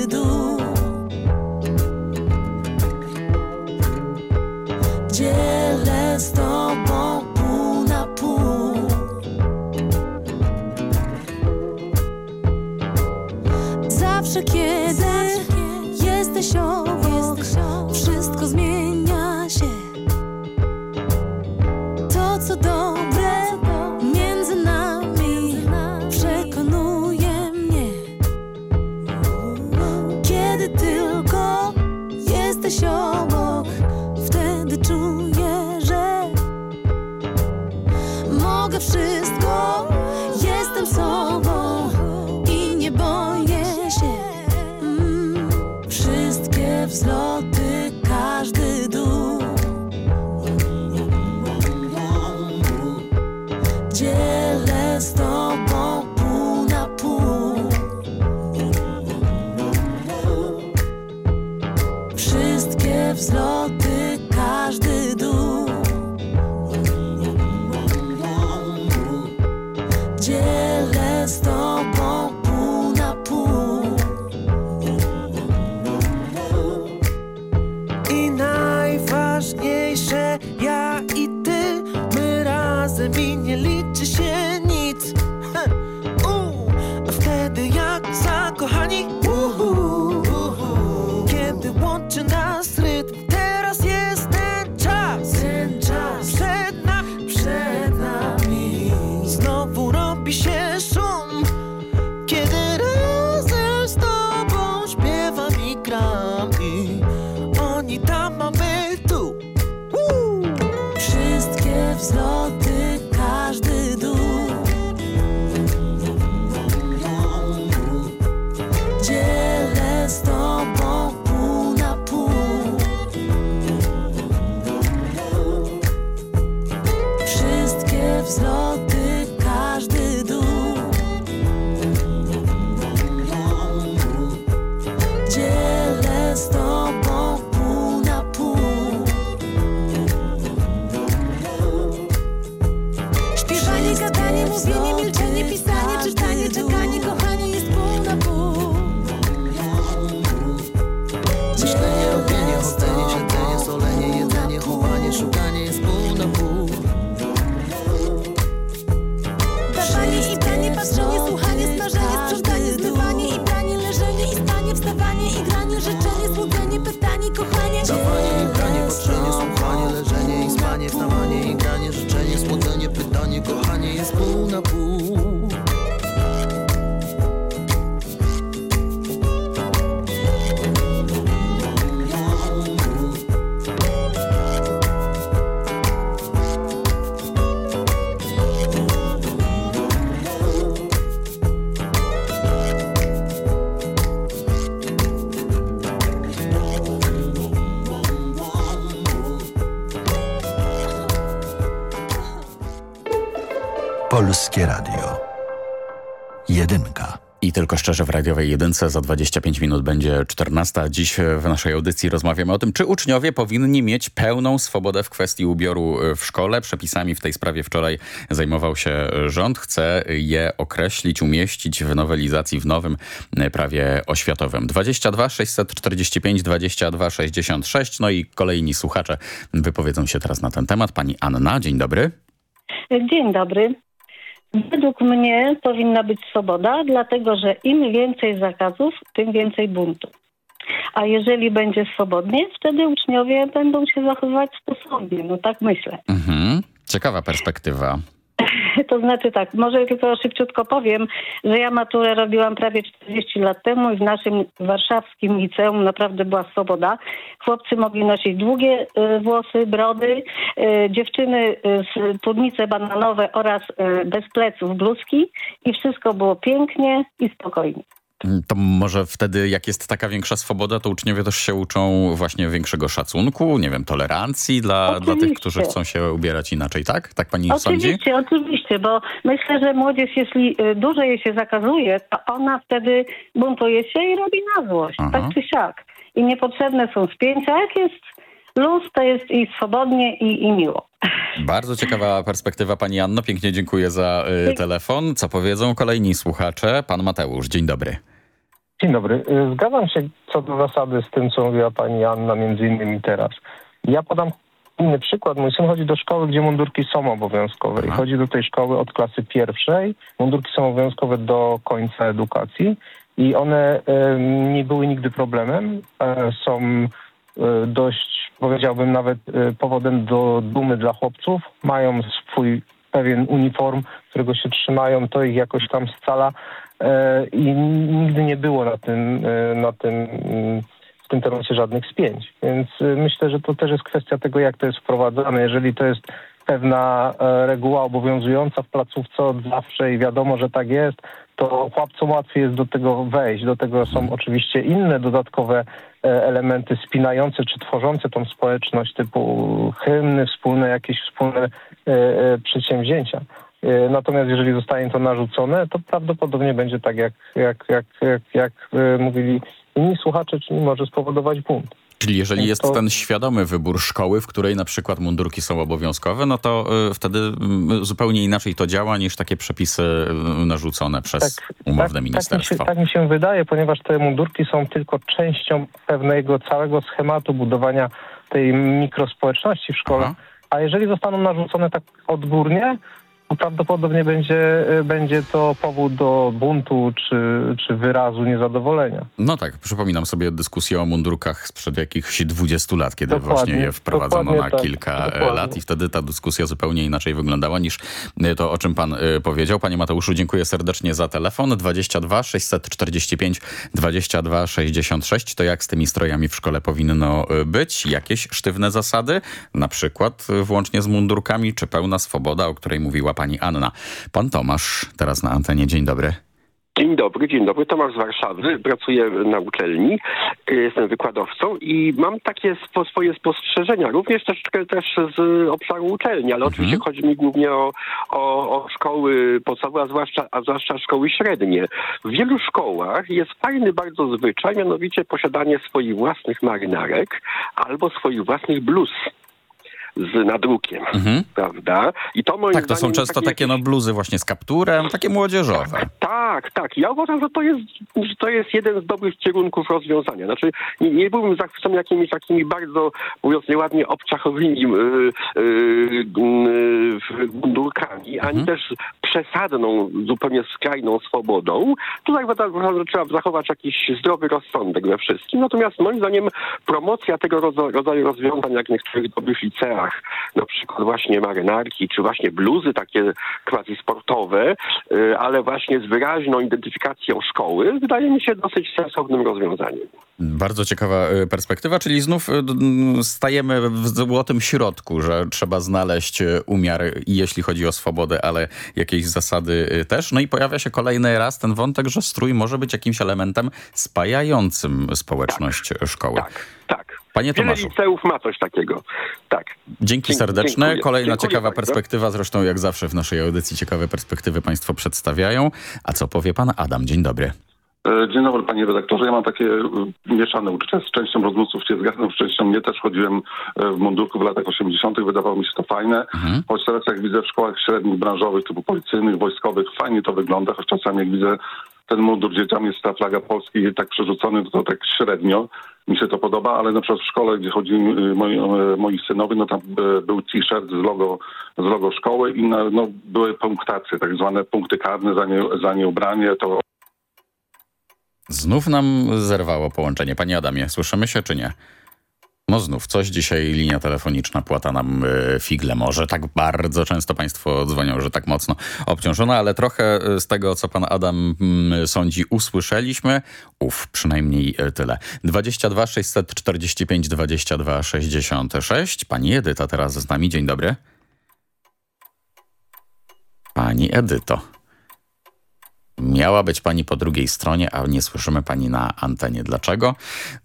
tylko szczerze w radiowej jedynce za 25 minut będzie 14. Dziś w naszej audycji rozmawiamy o tym, czy uczniowie powinni mieć pełną swobodę w kwestii ubioru w szkole. Przepisami w tej sprawie wczoraj zajmował się rząd. Chce je określić, umieścić w nowelizacji w nowym prawie oświatowym. 22 645 22 66. No i kolejni słuchacze wypowiedzą się teraz na ten temat. Pani Anna, dzień dobry. Dzień dobry. Według mnie powinna być swoboda, dlatego że im więcej zakazów, tym więcej buntu. A jeżeli będzie swobodnie, wtedy uczniowie będą się zachowywać stosownie. No tak myślę. Mhm. Ciekawa perspektywa. To znaczy tak, może tylko szybciutko powiem, że ja maturę robiłam prawie 40 lat temu i w naszym warszawskim liceum naprawdę była swoboda. Chłopcy mogli nosić długie y, włosy, brody, y, dziewczyny y, spódnice bananowe oraz bez pleców bluzki i wszystko było pięknie i spokojnie. To może wtedy, jak jest taka większa swoboda, to uczniowie też się uczą właśnie większego szacunku, nie wiem, tolerancji dla, dla tych, którzy chcą się ubierać inaczej, tak? Tak pani oczywiście, sądzi? Oczywiście, oczywiście, bo myślę, że młodzież, jeśli y, dużo jej się zakazuje, to ona wtedy buntuje się i robi na złość, Aha. tak czy siak. I niepotrzebne są spięcia. Jak jest luz, to jest i swobodnie, i, i miło. Bardzo ciekawa perspektywa pani Anno. Pięknie dziękuję za y, telefon. Co powiedzą kolejni słuchacze? Pan Mateusz, dzień dobry. Dzień dobry. Y, Zgadzam się co do zasady z tym, co mówiła pani Anna, między innymi teraz. Ja podam inny przykład. Mój syn chodzi do szkoły, gdzie mundurki są obowiązkowe. I chodzi do tej szkoły od klasy pierwszej. Mundurki są obowiązkowe do końca edukacji i one y, nie były nigdy problemem. E, są y, dość, powiedziałbym, nawet y, powodem do dumy dla chłopców. Mają swój pewien uniform, którego się trzymają, to ich jakoś tam scala e, i nigdy nie było na tym, e, na tym, w tym temacie żadnych spięć. Więc e, myślę, że to też jest kwestia tego, jak to jest wprowadzane. Jeżeli to jest pewna e, reguła obowiązująca w placówce od zawsze i wiadomo, że tak jest, to chłopcom łatwiej jest do tego wejść. Do tego są oczywiście inne dodatkowe e, elementy spinające czy tworzące tą społeczność typu hymny, wspólne jakieś wspólne e, e, przedsięwzięcia. E, Natomiast jeżeli zostanie to narzucone, to prawdopodobnie będzie tak, jak, jak, jak, jak, jak e, mówili inni słuchacze, czyli może spowodować bunt. Czyli jeżeli jest ten świadomy wybór szkoły, w której na przykład mundurki są obowiązkowe, no to y, wtedy y, zupełnie inaczej to działa niż takie przepisy y, narzucone przez umowne tak, mi ministerstwo. się, tak mi się wydaje, ponieważ te mundurki są tylko częścią pewnego całego schematu budowania tej mikrospołeczności w szkole. A jeżeli zostaną narzucone tak odgórnie, prawdopodobnie będzie, y, będzie to powód do buntu czy, czy wyrazu niezadowolenia. No tak, przypominam sobie dyskusję o mundurkach sprzed jakichś 20 lat, kiedy Dokładnie, właśnie je wprowadzono na tak, kilka e, dokładnie. lat i wtedy ta dyskusja zupełnie inaczej wyglądała niż e, to, o czym pan e, powiedział. Panie Mateuszu, dziękuję serdecznie za telefon. 22 645 22 66. To jak z tymi strojami w szkole powinno e, być? Jakieś sztywne zasady? Na przykład e, włącznie z mundurkami, czy pełna swoboda, o której mówiła pani Anna? Pan Tomasz, teraz na antenie. Dzień dobry. Dzień dobry, dzień dobry. Tomasz z Warszawy. Pracuję na uczelni. Jestem wykładowcą i mam takie spo, swoje spostrzeżenia, również troszeczkę też z obszaru uczelni, ale oczywiście chodzi mi głównie o, o, o szkoły podstawowe, a zwłaszcza, a zwłaszcza szkoły średnie. W wielu szkołach jest fajny bardzo zwyczaj, mianowicie posiadanie swoich własnych marynarek albo swoich własnych bluz z nadrukiem, prawda? I to moim Mhm. Tak, to są często takie takie no bluzy właśnie z kapturem, takie młodzieżowe. Tak, tak. Ja uważam, że to jest, że to jest jeden z dobrych kierunków rozwiązania. Znaczy, nie, nie byłbym zachwycony jakimiś takimi bardzo, mówiąc nieładnie, obczachowymi yy, yy, yy, mundurkami, ani też przesadną, zupełnie skrajną swobodą. Tutaj uważam, że trzeba zachować jakiś zdrowy rozsądek we wszystkim. Natomiast moim zdaniem promocja tego rodzaju rozwiązań, jak w niektórych dobrych liceach, na przykład właśnie marynarki, czy właśnie bluzy takie quasi sportowe, y, ale właśnie z wyraźną identyfikacją szkoły, wydaje mi się dosyć sensownym rozwiązaniem. Bardzo ciekawa e, perspektywa, czyli znów e, d- m, stajemy w złotym środku, że trzeba znaleźć umiar, i jeśli chodzi o swobodę, ale jakieś zasady też. No i pojawia się kolejny raz ten wątek, że strój może być jakimś elementem spajającym społeczność e, szkoły. Tak. Panie Wiele Tomaszu. liceów ma coś takiego. Tak. Dzięki serdeczne. dziękuję. Kolejna Dziękuję ciekawa bardzo. perspektywa, zresztą jak zawsze w naszej audycji ciekawe perspektywy Państwo przedstawiają. A co powie Pan Adam? Dzień dobry. E, Dzień dobry panie redaktorze. Ja mam takie e, mieszane uczucia. Z częścią rozmówców się zgadzam, z częścią nie. Też chodziłem e, w mundurku w latach 80. Wydawało mi się to fajne. Choć teraz jak widzę w szkołach średnich, branżowych, typu policyjnych, wojskowych, fajnie to wygląda. Choć czasami jak widzę ten mundur, gdzie tam jest ta flaga Polski tak przerzucony, to, tak średnio mi się to podoba, ale na przykład w szkole, gdzie chodzili e, moi, e, moi synowie, no tam e, był t-shirt z logo, z logo szkoły i na, no, były punktacje, tak zwane punkty karne za, nie, za nieubranie. To Znów nam zerwało połączenie. Panie Adamie, słyszymy się czy nie? No znów, coś dzisiaj linia telefoniczna płata nam y, figle może. Tak bardzo często Państwo dzwonią, że tak mocno obciążona, ale trochę y, z tego, co Pan Adam mm, sądzi, usłyszeliśmy. Uf, przynajmniej y, tyle. 22 645 22 66. Pani Edyta teraz z nami. Dzień dobry. Pani Edyto. Miała być pani po drugiej stronie, a nie słyszymy pani na antenie. Dlaczego?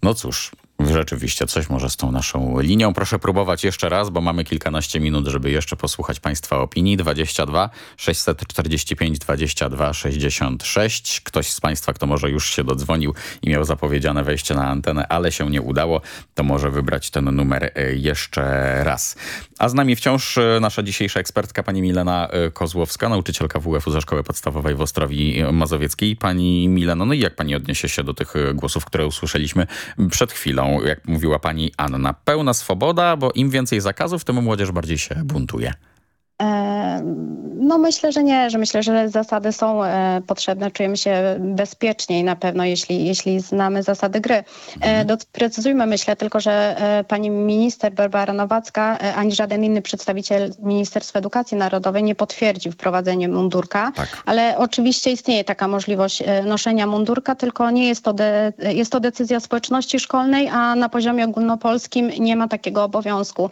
No cóż, rzeczywiście coś może z tą naszą linią. Proszę próbować jeszcze raz, bo mamy kilkanaście minut, żeby jeszcze posłuchać państwa opinii. 22 645 22 66. Ktoś z państwa, kto może już się dodzwonił i miał zapowiedziane wejście na antenę, ale się nie udało, to może wybrać ten numer e, jeszcze raz. A z nami wciąż e, nasza dzisiejsza ekspertka, pani Milena e, Kozłowska, nauczycielka WF-u ze Szkoły Podstawowej w Ostrowi Mazowieckiej. Pani Mileno, no i jak pani odniesie się do tych głosów, które usłyszeliśmy przed chwilą? Jak mówiła pani Anna, pełna swoboda, bo im więcej zakazów, tym młodzież bardziej się buntuje. No myślę, że nie, że myślę, że zasady są e, potrzebne, czujemy się bezpieczniej na pewno, jeśli, jeśli znamy zasady gry. E, Doprecyzujmy, myślę tylko, że e, pani minister Barbara Nowacka, ani żaden inny przedstawiciel Ministerstwa Edukacji Narodowej nie potwierdził wprowadzenie mundurka, ale oczywiście istnieje taka możliwość noszenia mundurka, tylko nie jest to, de, jest to decyzja społeczności szkolnej, a na poziomie ogólnopolskim nie ma takiego obowiązku.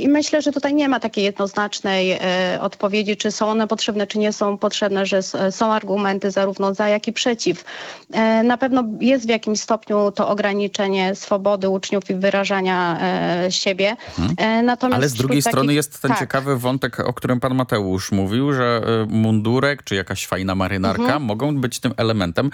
I myślę, że tutaj nie ma takiej jednoznacznej e, odpowiedzi, czy są one potrzebne, czy nie są potrzebne, że s- są argumenty zarówno za, jak i przeciw. E, Na pewno jest w jakimś stopniu to ograniczenie swobody uczniów i wyrażania e, siebie. E, Natomiast Ale z drugiej strony takich- jest ten tak. ciekawy wątek, o którym pan Mateusz mówił, że mundurek czy jakaś fajna marynarka Mhm. mogą być tym elementem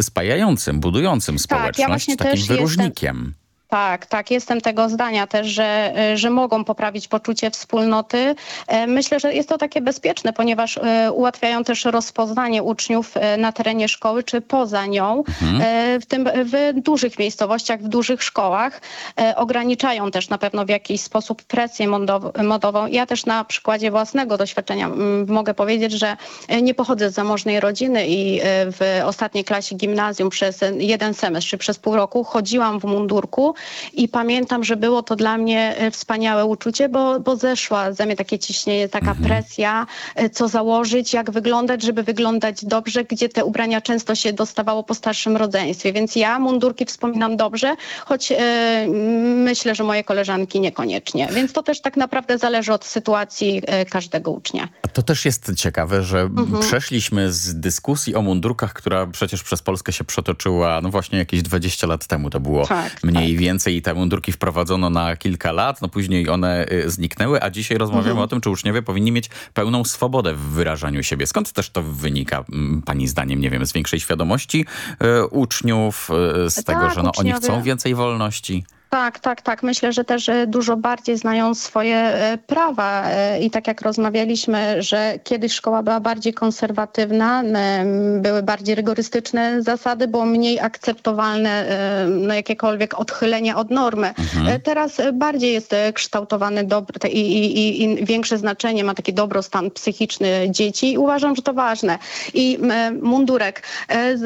spajającym, budującym społeczność, Tak, właśnie takim też jestem- wyróżnikiem. Tak, tak, jestem tego zdania też, że, y, że mogą poprawić poczucie wspólnoty. E, Myślę, że jest to takie bezpieczne, ponieważ e, ułatwiają też rozpoznanie uczniów e, na terenie szkoły czy poza nią. Mhm. E, W tym w dużych miejscowościach, w dużych szkołach e, ograniczają też na pewno w jakiś sposób presję modow- modową. Ja też na przykładzie własnego doświadczenia mogę powiedzieć, że e, nie pochodzę z zamożnej rodziny i e, w ostatniej klasie gimnazjum przez jeden semestr czy przez pół roku chodziłam w mundurku i pamiętam, że było to dla mnie e, wspaniałe uczucie, bo, bo zeszła ze mnie takie ciśnienie, taka presja, e, co założyć, jak wyglądać, żeby wyglądać dobrze, gdzie te ubrania często się dostawało po starszym rodzeństwie. Więc ja mundurki wspominam dobrze, choć e, myślę, że moje koleżanki niekoniecznie. Więc to też tak naprawdę zależy od sytuacji każdego ucznia. A to też jest ciekawe, że Mhm. przeszliśmy z dyskusji o mundurkach, która przecież przez Polskę się przetoczyła, no właśnie jakieś 20 lat temu to było Tak, mniej więcej i te mundurki wprowadzono na kilka lat, no później one y, zniknęły, a dzisiaj rozmawiamy Mhm. o tym, czy uczniowie powinni mieć pełną swobodę w wyrażaniu siebie. Skąd też to wynika, pani zdaniem, nie wiem, z większej świadomości y, uczniów, y, z Tak, tego, że no, oni chcą więcej wolności? Tak, tak, tak. Myślę, że też e, dużo bardziej znają swoje e, prawa e, i tak jak rozmawialiśmy, że kiedyś szkoła była bardziej konserwatywna, były bardziej rygorystyczne zasady, było mniej akceptowalne no, jakiekolwiek odchylenia od normy. E, Teraz bardziej jest kształtowany dobry i, i, i, większe znaczenie ma taki dobrostan psychiczny dzieci i uważam, że to ważne. I mundurek.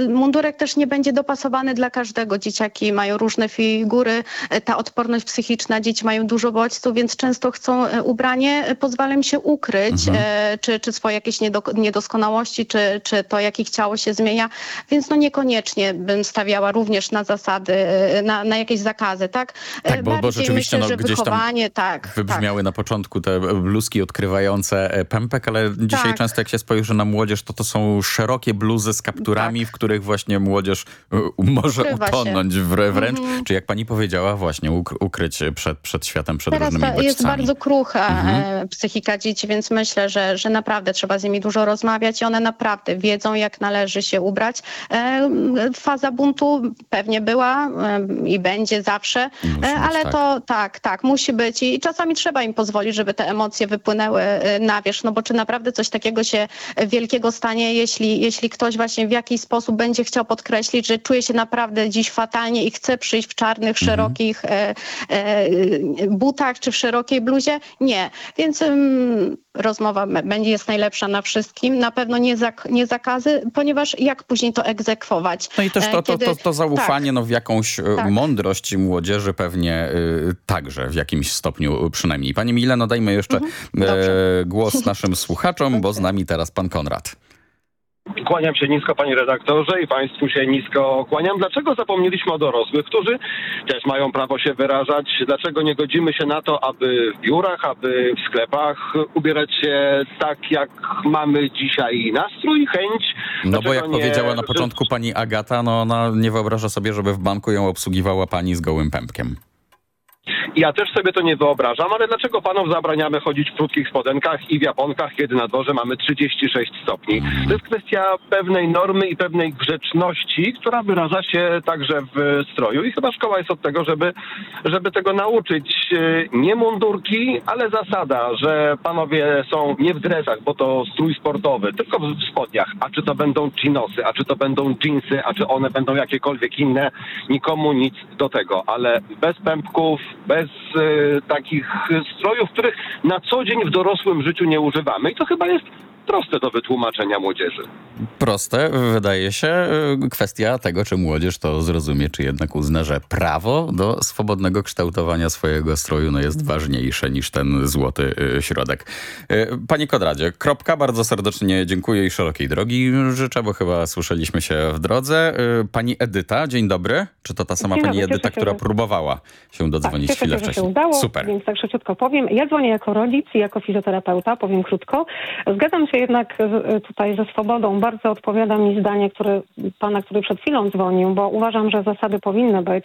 Mundurek też nie będzie dopasowany dla każdego. Dzieciaki mają różne figury, ta odporność psychiczna, dzieci mają dużo bodźców, więc często chcą e, ubranie, e, pozwala im się ukryć, e, czy, czy swoje jakieś niedo, niedoskonałości, czy, czy to, jak ich ciało się zmienia, więc no niekoniecznie bym stawiała również na zasady, na, na jakieś zakazy, tak? Tak, bo- bo rzeczywiście, myślę, no, gdzieś tam tak, tak. Wybrzmiały na początku te bluzki odkrywające pępek, ale dzisiaj Tak. często jak się spojrzy na młodzież, to to są szerokie bluzy z kapturami, w których właśnie młodzież może Ukrywa utonąć wr- wręcz. Mhm. Czy jak pani powiedziała, właśnie uk- ukryć przed, przed światem, przed Teraz różnymi to jest bodźcami. bardzo krucha Mhm. e, psychika dzieci, więc myślę, że, że naprawdę trzeba z nimi dużo rozmawiać i one naprawdę wiedzą, jak należy się ubrać. E, Faza buntu pewnie była e, i będzie zawsze, Musi być, ale tak. to tak, tak, musi być i czasami trzeba im pozwolić, żeby te emocje wypłynęły na wierzch, no bo czy naprawdę coś takiego się wielkiego stanie, jeśli, jeśli ktoś właśnie w jakiś sposób będzie chciał podkreślić, że czuje się naprawdę dziś fatalnie i chce przyjść w czarnych, szerokich e, e, butach czy w szerokiej bluzie? Nie. Więc rozmowa będzie jest najlepsza na wszystkim. Na pewno nie, zak- nie zakazy, ponieważ jak później to egzekwować? No i też to, E, to, to, to zaufanie no, w jakąś e, Tak. mądrość młodzieży pewnie y, także w jakimś stopniu przynajmniej. Pani Mileno, dajmy jeszcze Mhm. e, głos naszym słuchaczom, bo z nami teraz pan Konrad. Kłaniam się nisko panie redaktorze i państwu się nisko kłaniam. Dlaczego zapomnieliśmy o dorosłych, którzy też mają prawo się wyrażać? Dlaczego nie godzimy się na to, aby w biurach, aby w sklepach ubierać się tak, jak mamy dzisiaj nastrój, chęć? No bo jak nie- powiedziała na początku pani Agata, no ona nie wyobraża sobie, żeby w banku ją obsługiwała pani z gołym pępkiem. Ja też sobie to nie wyobrażam, ale dlaczego panom zabraniamy chodzić w krótkich spodenkach i w japonkach, kiedy na dworze mamy 36 stopni? To jest kwestia pewnej normy i pewnej grzeczności, która wyraża się także w stroju i chyba szkoła jest od tego, żeby, żeby tego nauczyć. Nie mundurki, ale zasada, że panowie są nie w dresach, bo to strój sportowy, tylko w spodniach. A czy to będą chinosy, a czy to będą jeansy, a czy one będą jakiekolwiek inne, nikomu nic do tego, ale bez pępków, bez e, takich strojów, których na co dzień w dorosłym życiu nie używamy. I to chyba jest proste do wytłumaczenia młodzieży. Proste, wydaje się, y, kwestia tego, czy młodzież to zrozumie, czy jednak uzna, że prawo do swobodnego kształtowania swojego stroju no, jest ważniejsze niż ten złoty y, środek. Y, Panie Kodradzie, kropka, bardzo serdecznie dziękuję i szerokiej drogi życzę, bo chyba słyszeliśmy się w drodze. Pani Edyta, dzień dobry. Czy to ta sama Dzień pani dobry, Edyta, która że- próbowała się dodzwonić tak, chwilę się, że się wcześniej? udało, Super. więc tak szybciutko powiem. Ja dzwonię jako rodzic i jako fizjoterapeuta, powiem krótko. Zgadzam się jednak z, tutaj ze swobodą. Bardzo odpowiada mi zdanie które, pana, który przed chwilą dzwonił, bo uważam, że zasady powinny być.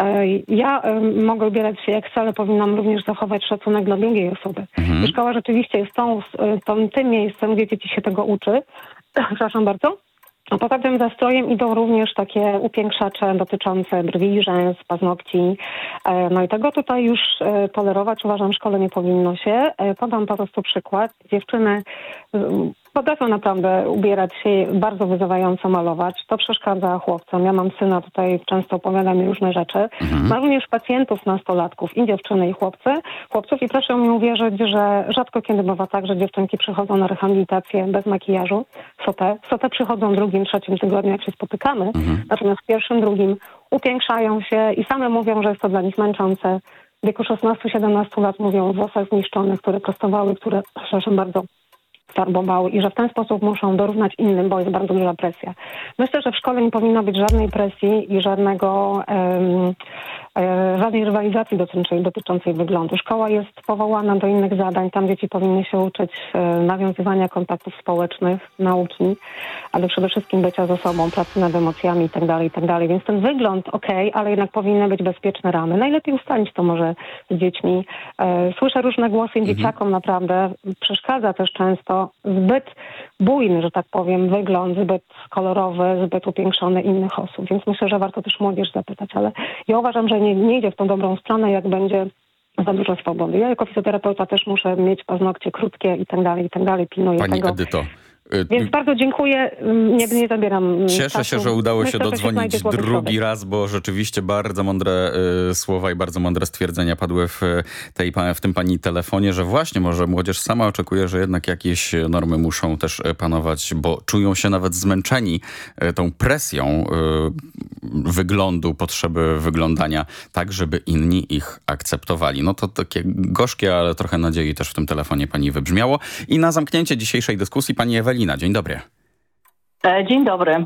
E, Ja e, mogę ubierać się jak chcę, ale powinnam również zachować szacunek dla drugiej osoby. I szkoła rzeczywiście jest tą, e, tą, tym miejscem, gdzie dzieci się tego uczy. Przepraszam bardzo. Poza tym za strojem idą również takie upiększacze dotyczące brwi, rzęs, paznokci. E, No i tego tutaj już e, tolerować uważam w szkole nie powinno się. E, Podam po prostu przykład. Dziewczyny potrafią naprawdę ubierać się bardzo wyzywająco, malować. To przeszkadza chłopcom. Ja mam syna tutaj, często opowiada mi różne rzeczy. Ma również pacjentów nastolatków, i dziewczyny, i chłopcy. Chłopców i proszę mi uwierzyć, że rzadko kiedy bywa tak, że dziewczynki przychodzą na rehabilitację bez makijażu, sotę. Sotę przychodzą w drugim, trzecim tygodniu, jak się spotykamy. Natomiast w pierwszym, drugim upiększają się i same mówią, że jest to dla nich męczące. W wieku 16-17 lat mówią o włosach zniszczonych, które prostowały, które, przepraszam bardzo, farbowały i że w ten sposób muszą dorównać innym, bo jest bardzo duża presja. Myślę, że w szkole nie powinno być żadnej presji i żadnego, e, żadnej rywalizacji dotyczącej, dotyczącej wyglądu. Szkoła jest powołana do innych zadań, tam dzieci powinny się uczyć e, nawiązywania kontaktów społecznych, nauki, ale przede wszystkim bycia ze sobą, pracy nad emocjami itd., itd. Więc ten wygląd okej, ale jednak powinny być bezpieczne ramy. Najlepiej ustalić to może z dziećmi. E, Słyszę różne głosy i dzieciakom naprawdę przeszkadza też często zbyt bujny, że tak powiem, wygląd, zbyt kolorowy, zbyt upiększony innych osób. Więc myślę, że warto też młodzież zapytać, ale ja uważam, że nie, nie idzie w tą dobrą stronę, jak będzie za dużo swobody. Ja jako fizjoterapeuta też muszę mieć paznokcie krótkie i tak dalej, i tak dalej, pilnuję Pani tego. Edyto, Więc bardzo dziękuję, nie, nie zabieram mm, Cieszę czasu. się, że udało Myślę, się dodzwonić złoty drugi raz, bo rzeczywiście bardzo mądre y, słowa i bardzo mądre stwierdzenia padły w, tej, pa- w tym pani telefonie, że właśnie może młodzież sama oczekuje, że jednak jakieś normy muszą też y, panować, bo czują się nawet zmęczeni y, tą presją y, wyglądu, potrzeby wyglądania, tak żeby inni ich akceptowali. No to takie gorzkie, ale trochę nadziei też w tym telefonie pani wybrzmiało. I na zamknięcie dzisiejszej dyskusji pani Ewelina. Dzień dobry. E, Dzień dobry.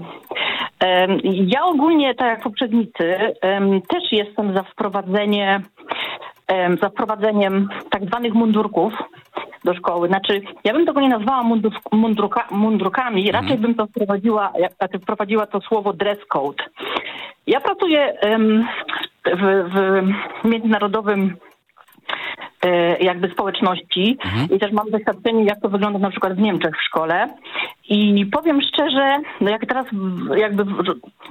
Ja ogólnie, tak jak poprzednicy, też jestem za wprowadzenie, za wprowadzeniem tak zwanych mundurków do szkoły. Znaczy, ja bym tego nie nazwała mundur, mundurkami, raczej bym to wprowadziła, znaczy wprowadziła to słowo dress code. Ja pracuję w, w międzynarodowym jakby społeczności i też mam doświadczenie, jak to wygląda na przykład w Niemczech w szkole. I powiem szczerze, no jak teraz jakby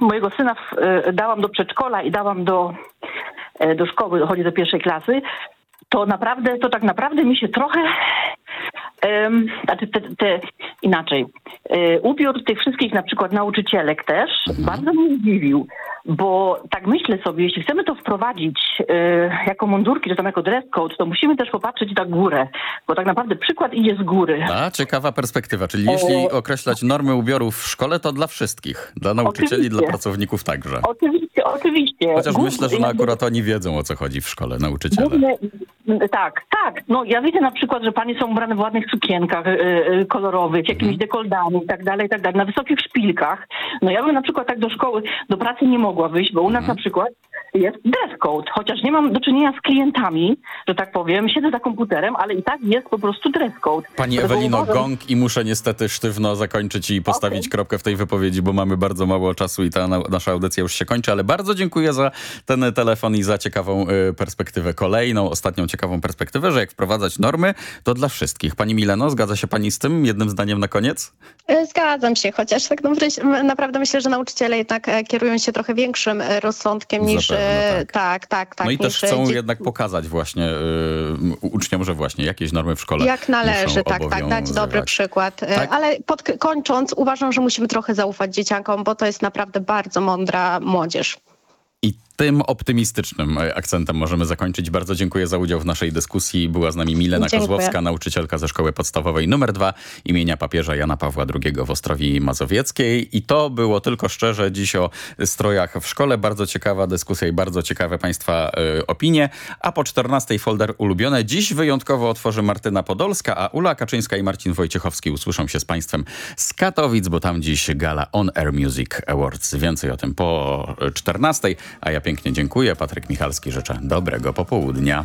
mojego syna e, dałam do przedszkola i dałam do, e, do szkoły, chodzi do pierwszej klasy, to naprawdę, to tak naprawdę mi się trochę Em, znaczy te, te, inaczej. E, ubiór tych wszystkich na przykład nauczycielek też bardzo mnie zdziwił, bo tak myślę sobie, jeśli chcemy to wprowadzić e, jako mundurki, czy tam jako dress code, to musimy też popatrzeć na górę, bo tak naprawdę przykład idzie z góry. A, ciekawa perspektywa, czyli jeśli określać normy ubioru w szkole, to dla wszystkich. Dla nauczycieli, Oczywiście. dla pracowników także. Oczywiście, oczywiście. Chociaż Główny- myślę, że no akurat oni wiedzą, o co chodzi w szkole, nauczyciele. Główne, tak, tak. No ja widzę na przykład, że panie są ubrane w ładnych sukienkach e, kolorowych, jakimiś dekoldami i tak dalej, i tak dalej, na wysokich szpilkach. No ja bym na przykład tak do szkoły, do pracy nie mogła wyjść, bo u nas na przykład jest dress code, chociaż nie mam do czynienia z klientami, że tak powiem, siedzę za komputerem, ale i tak jest po prostu dress code. Pani Dlatego Ewelino, uważam- gong i muszę niestety sztywno zakończyć i postawić kropkę w tej wypowiedzi, bo mamy bardzo mało czasu i ta na, nasza audycja już się kończy, ale bardzo dziękuję za ten telefon i za ciekawą y, perspektywę kolejną, ostatnią ciekawą perspektywę, że jak wprowadzać normy, to dla wszystkich. Pani Mileno, zgadza się pani z tym? Jednym zdaniem na koniec? E, Zgadzam się, chociaż tak naprawdę myślę, że nauczyciele jednak e, kierują się trochę większym e, rozsądkiem niż... Zapewne, e, tak, tak, tak. no i też chcą jednak pokazać właśnie uczniom, że właśnie jakieś normy w szkole Jak należy, tak, tak, dać dobry przykład. Tak. Ale pod, kończąc, uważam, że musimy trochę zaufać dzieciakom, bo to jest naprawdę bardzo mądra młodzież. I tym optymistycznym akcentem możemy zakończyć. Bardzo dziękuję za udział w naszej dyskusji. Była z nami Milena Dziękuję. Kozłowska, nauczycielka ze szkoły podstawowej numer 2 imienia papieża Jana Pawła II w Ostrowi Mazowieckiej. I to było tylko szczerze dziś o strojach w szkole. Bardzo ciekawa dyskusja i bardzo ciekawe Państwa e, opinie. A po 14 folder ulubione. Dziś wyjątkowo otworzy Martyna Podolska, a Ula Kaczyńska i Marcin Wojciechowski usłyszą się z Państwem z Katowic, bo tam dziś gala On Air Music Awards. Więcej o tym po 14, a ja pięknie dziękuję. Patryk Michalski życzę dobrego popołudnia.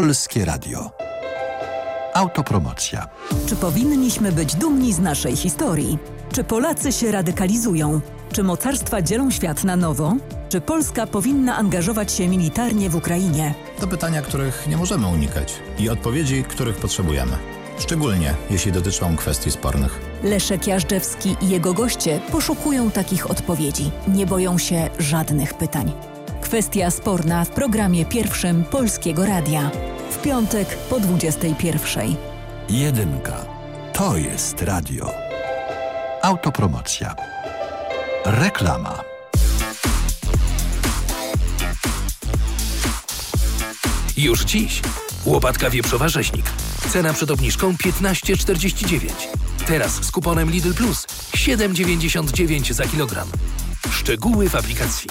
Polskie Radio. Autopromocja. Czy powinniśmy być dumni z naszej historii? Czy Polacy się radykalizują? Czy mocarstwa dzielą świat na nowo? Czy Polska powinna angażować się militarnie w Ukrainie? To pytania, których nie możemy unikać i odpowiedzi, których potrzebujemy. Szczególnie jeśli dotyczą kwestii spornych. Leszek Jażdżewski i jego goście poszukują takich odpowiedzi. Nie boją się żadnych pytań. Kwestia sporna w programie pierwszym Polskiego Radia. W piątek po 21. Jedynka. To jest radio. Autopromocja. Reklama. Już dziś. Łopatka wieprzowa rzeźnik. Cena przed obniżką 15,49. Teraz z kuponem Lidl Plus 7,99 za kilogram. Szczegóły w aplikacji.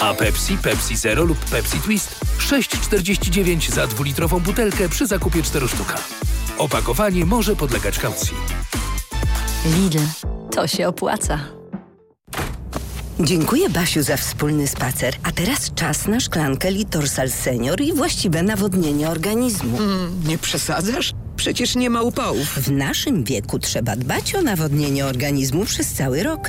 A Pepsi, Pepsi Zero lub Pepsi Twist 6,49 za dwulitrową butelkę przy zakupie 4 sztuka. Opakowanie może podlegać kaucji. Lidl. To się opłaca. Dziękuję Basiu za wspólny spacer. A teraz czas na szklankę Litorsal Senior i właściwe nawodnienie organizmu. nie przesadzasz? Przecież nie ma upałów. W naszym wieku trzeba dbać o nawodnienie organizmu przez cały rok.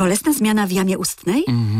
Bolesna zmiana w jamie ustnej? Mhm.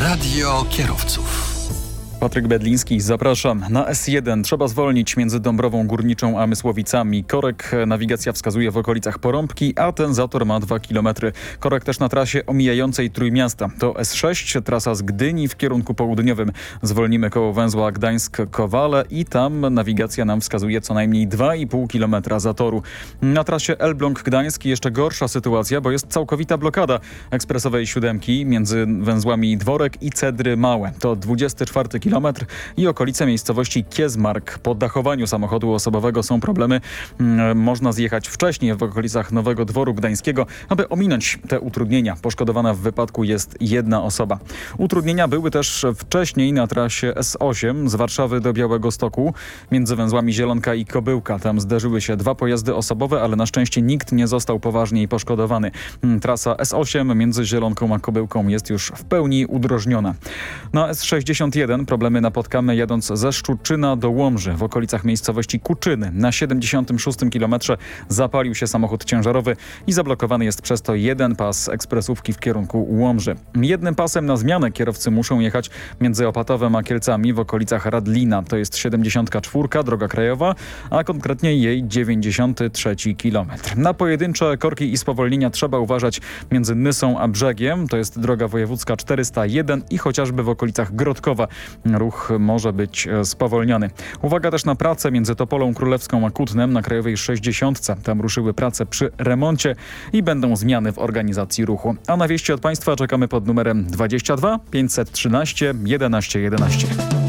Radio kierowców. Patryk Bedliński, zapraszam. Na S1 trzeba zwolnić między Dąbrową Górniczą a Mysłowicami. Korek nawigacja wskazuje w okolicach Porąbki, a ten zator ma 2 km. Korek też na trasie omijającej Trójmiasta. To S6, trasa z Gdyni w kierunku południowym. Zwolnimy koło węzła Gdańsk-Kowale i tam nawigacja nam wskazuje co najmniej 2,5 km zatoru. Na trasie Elbląg-Gdańsk jeszcze gorsza sytuacja, bo jest całkowita blokada ekspresowej siódemki między węzłami Dworek i Cedry Małe. To 24 km i okolice miejscowości Kiezmark. Po dachowaniu samochodu osobowego są problemy. Mm, Można zjechać wcześniej w okolicach Nowego Dworu Gdańskiego, aby ominąć te utrudnienia. Poszkodowana w wypadku jest jedna osoba. Utrudnienia były też wcześniej na trasie S8 z Warszawy do Białego Stoku między węzłami Zielonka i Kobyłka. Tam zderzyły się dwa pojazdy osobowe, ale na szczęście nikt nie został poważniej poszkodowany. Mm, Trasa S8 między Zielonką a Kobyłką jest już w pełni udrożniona. Na S61 problemy napotkamy jadąc ze Szczuczyna do Łomży w okolicach miejscowości Kuczyny. Na 76 kilometrze zapalił się samochód ciężarowy i zablokowany jest przez to jeden pas ekspresówki w kierunku Łomży. Jednym pasem na zmianę kierowcy muszą jechać między Opatowem a Kielcami w okolicach Radlina. To jest 74 droga krajowa, a konkretnie jej 93 kilometr. Na pojedyncze korki i spowolnienia trzeba uważać między Nysą a Brzegiem. To jest droga wojewódzka 401 i chociażby w okolicach Grodkowa ruch może być e, spowolniony. Uwaga też na pracę między Topolą Królewską a Kutnem na Krajowej 60. Tam ruszyły prace przy remoncie i będą zmiany w organizacji ruchu. A na wieści od Państwa czekamy pod numerem 22 513 11 11.